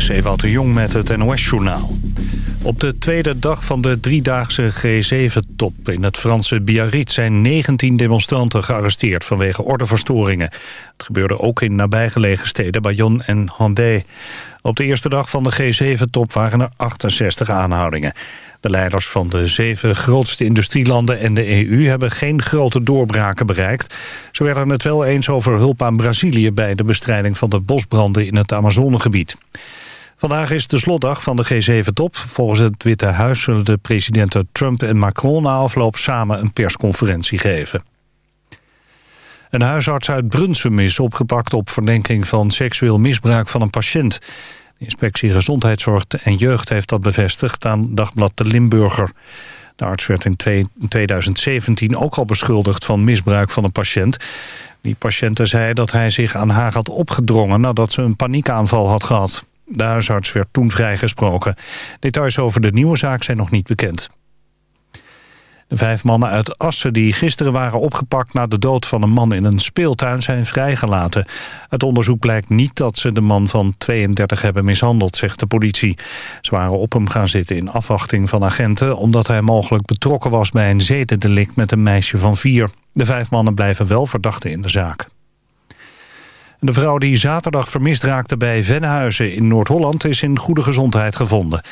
is Ewout de Jong met het NOS-journaal. Op de tweede dag van de driedaagse G7-top in het Franse Biarritz... zijn 19 demonstranten gearresteerd vanwege ordeverstoringen. Het gebeurde ook in nabijgelegen steden Bayonne en Hondé. Op de eerste dag van de G7-top waren er 68 aanhoudingen. De leiders van de zeven grootste industrielanden en de EU... hebben geen grote doorbraken bereikt. Ze werden het wel eens over hulp aan Brazilië... bij de bestrijding van de bosbranden in het Amazonegebied. Vandaag is de slotdag van de G7-top. Volgens het Witte Huis zullen de presidenten Trump en Macron... na afloop samen een persconferentie geven. Een huisarts uit Brunsum is opgepakt op verdenking van seksueel misbruik van een patiënt. De inspectie Gezondheidszorg en Jeugd heeft dat bevestigd aan Dagblad de Limburger. De arts werd in 2017 ook al beschuldigd van misbruik van een patiënt. Die patiënte zei dat hij zich aan haar had opgedrongen nadat ze een paniekaanval had gehad. De huisarts werd toen vrijgesproken. Details over de nieuwe zaak zijn nog niet bekend. De vijf mannen uit Assen die gisteren waren opgepakt... na de dood van een man in een speeltuin zijn vrijgelaten. Het onderzoek blijkt niet dat ze de man van 32 hebben mishandeld, zegt de politie. Ze waren op hem gaan zitten in afwachting van agenten... omdat hij mogelijk betrokken was bij een zedendelict met een meisje van vier. De vijf mannen blijven wel verdachten in de zaak. De vrouw die zaterdag vermist raakte bij Venhuizen in Noord-Holland... is in goede gezondheid gevonden.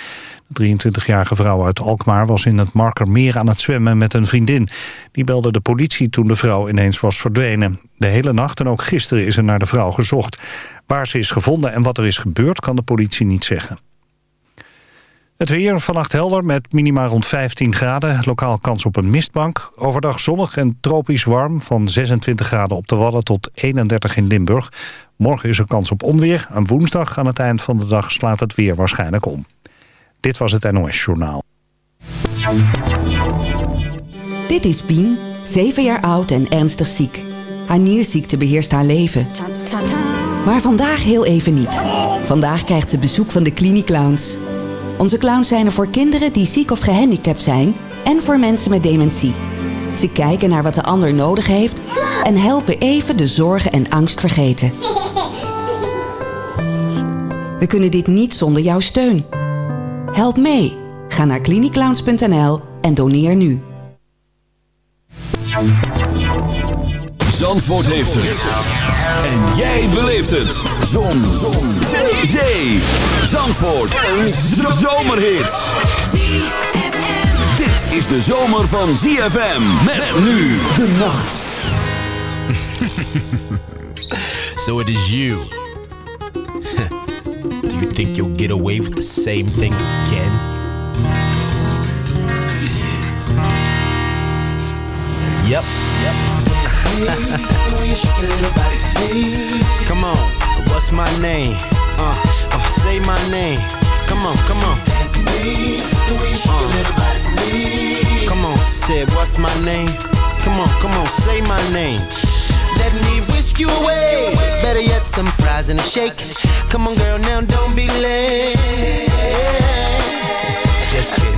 De 23-jarige vrouw uit Alkmaar was in het Markermeer aan het zwemmen met een vriendin. Die belde de politie toen de vrouw ineens was verdwenen. De hele nacht en ook gisteren is er naar de vrouw gezocht. Waar ze is gevonden en wat er is gebeurd kan de politie niet zeggen. Het weer vannacht helder met minima rond 15 graden. Lokaal kans op een mistbank. Overdag zonnig en tropisch warm van 26 graden op de Wadden tot 31 in Limburg. Morgen is er kans op onweer. Aan woensdag aan het eind van de dag slaat het weer waarschijnlijk om. Dit was het NOS Journaal. Dit is Pien, 7 jaar oud en ernstig ziek. Haar nierziekte beheerst haar leven. Maar vandaag heel even niet. Vandaag krijgt ze bezoek van de Cliniclowns. Onze clowns zijn er voor kinderen die ziek of gehandicapt zijn... en voor mensen met dementie. Ze kijken naar wat de ander nodig heeft... en helpen even de zorgen en angst vergeten. We kunnen dit niet zonder jouw steun. Help mee. Ga naar cliniclowns.nl en doneer nu. Zandvoort heeft het. En jij beleeft het. Zon. Zon. Zee. Zandvoort. Een zomerhit. Dit is de zomer van ZFM. Met nu de nacht. so it is you. Do you think you'll get away with the same thing again? Yep. Come on, what's my name? Uh, uh, say my name. Come on, come on. Uh, come on, said what's my name? Come on, come on, say my name. Let me whisk you away. Better yet, some fries and a shake. Come on, girl, now don't be late. Just kidding.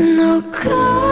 no good.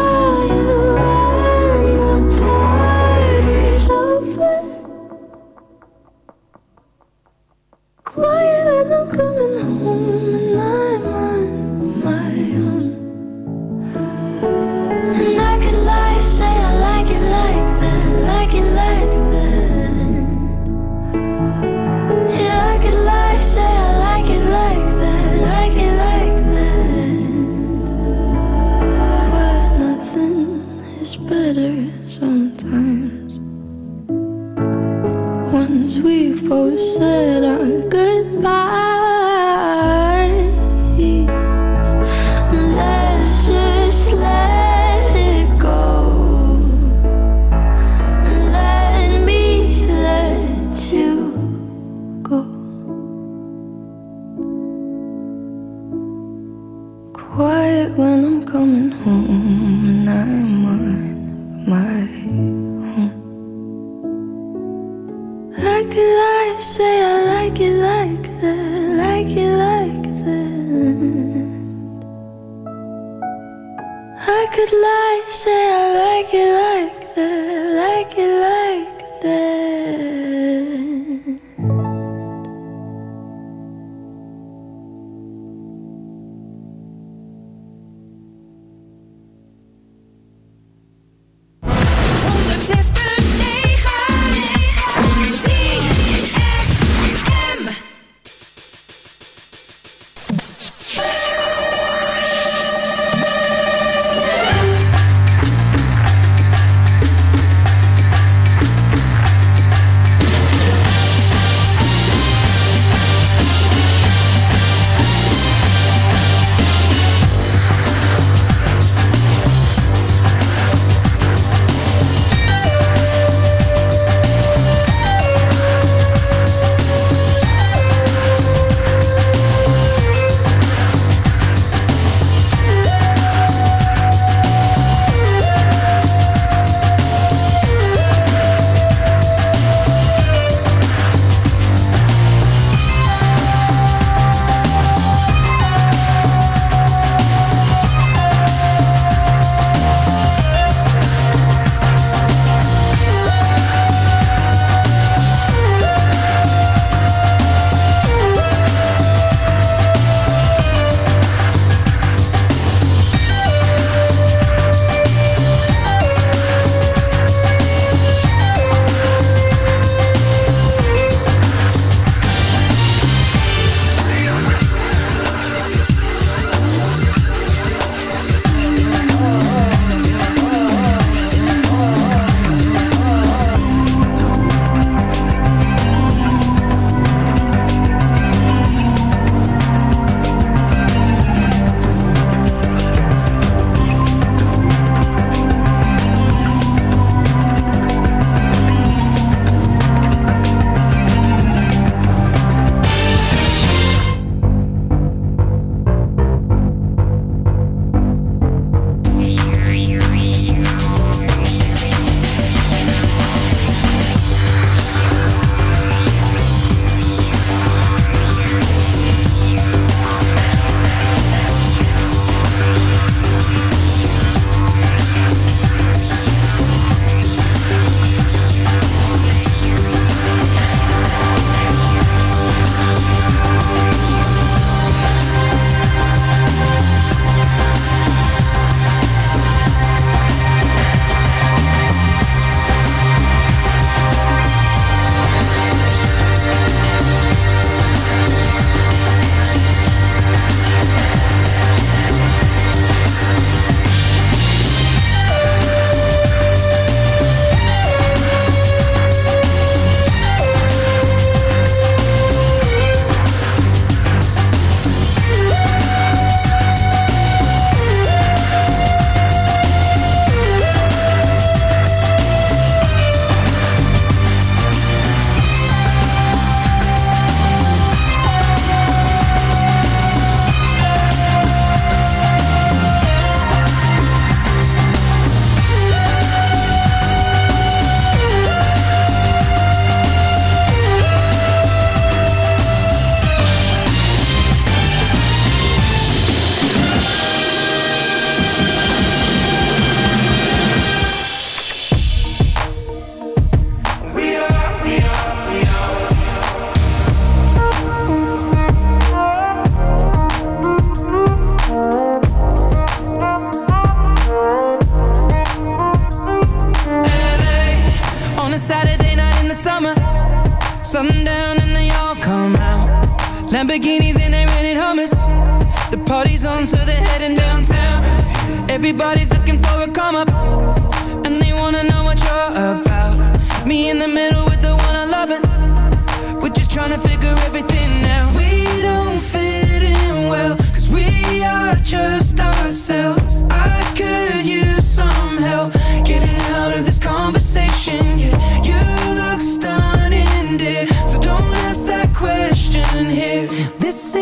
Middle with the one I love, and we're just trying to figure everything out. We don't fit in well, cause we are just ourselves. I could use some help getting out of this conversation. Yeah, you look stunning, dear. So don't ask that question here. This is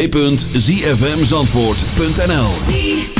www.zfmzandvoort.nl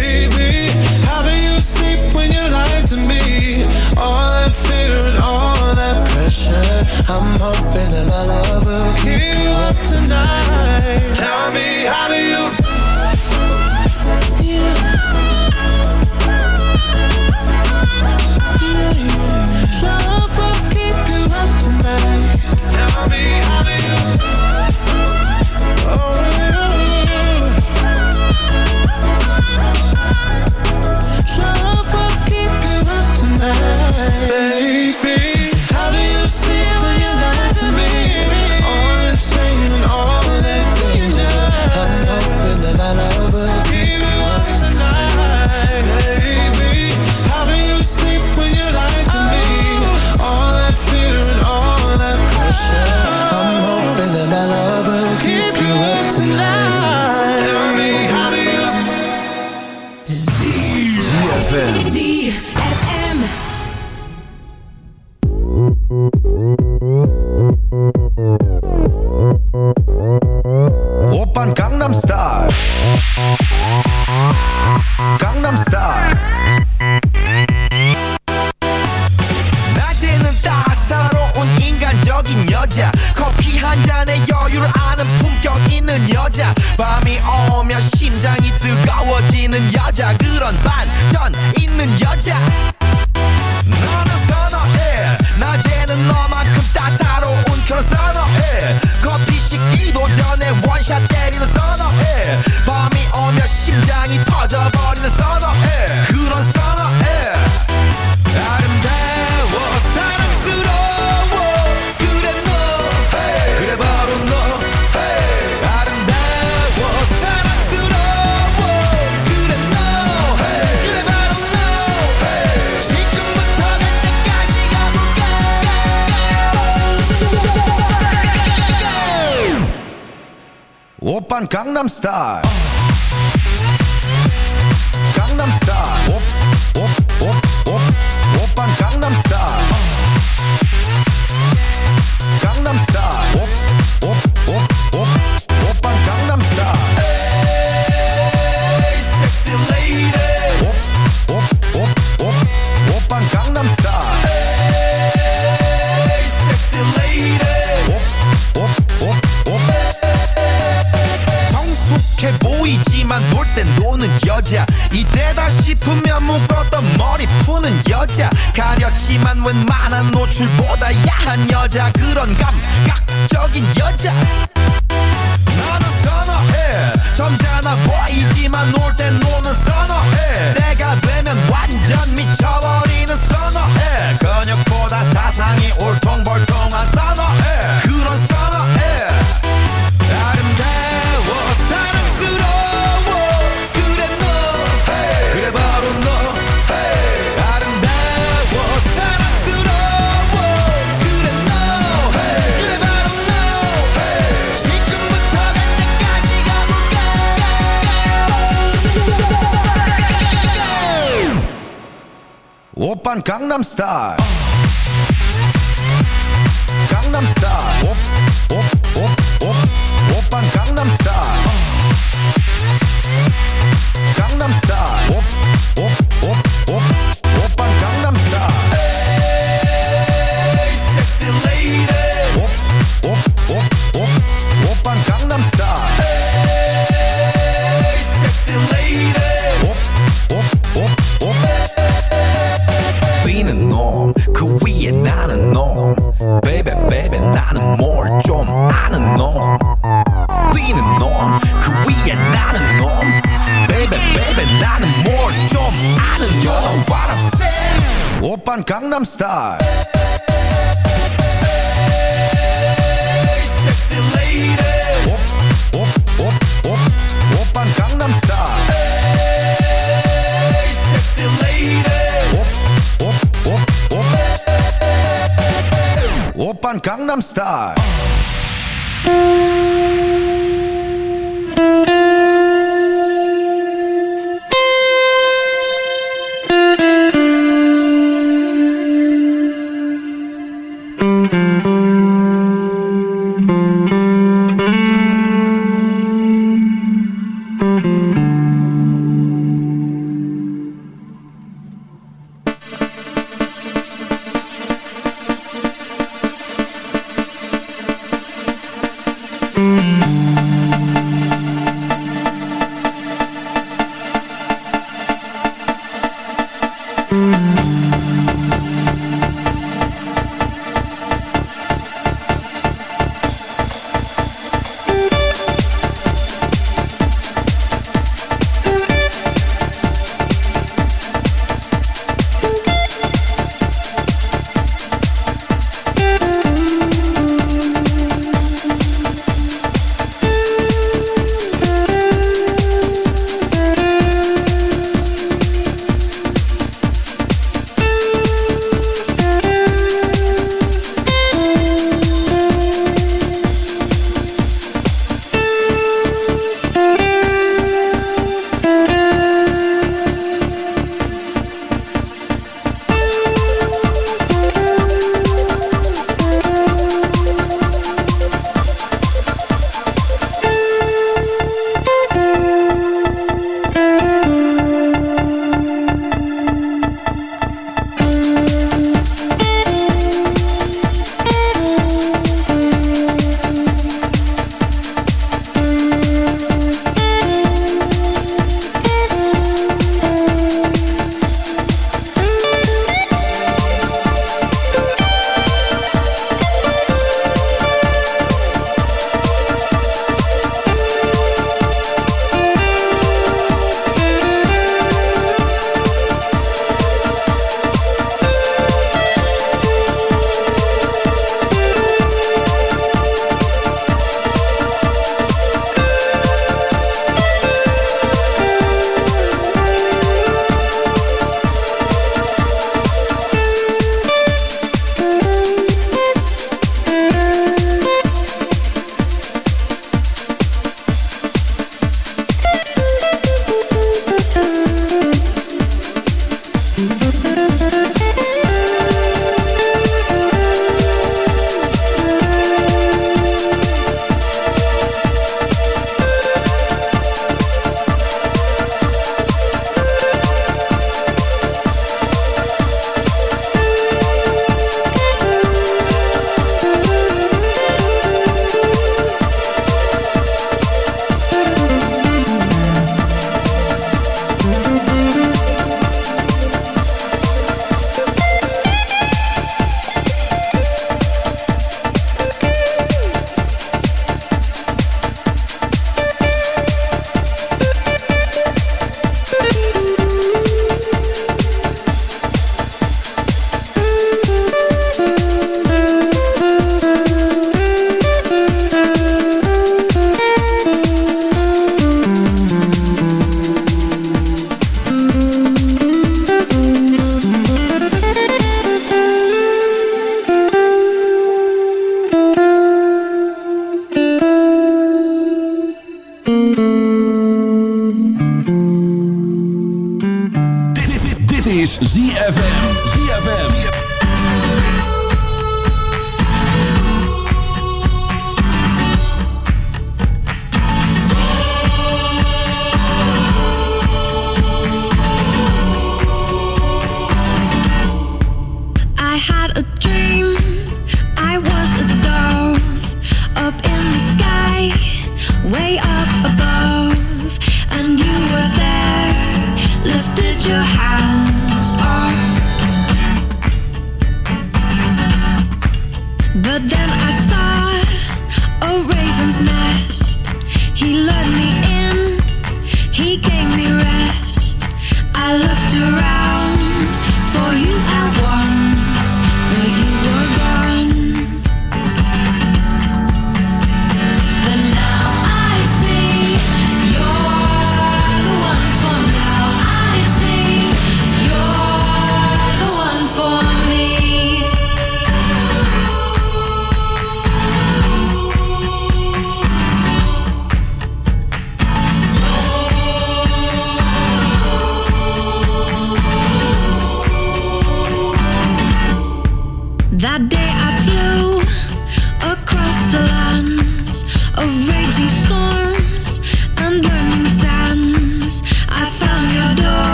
Gangnam Style.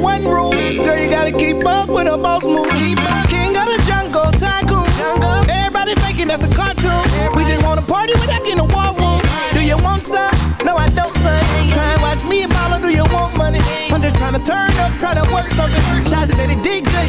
one room. Girl, you gotta keep up with her boss move. Keep up. King of the jungle, tycoon. Everybody faking that's a cartoon. We just wanna party without getting a war room. Do you want some? No, I don't, son. Try and watch me and mama, do you want money? I'm just trying to turn up, trying to work something. Shots said it did good,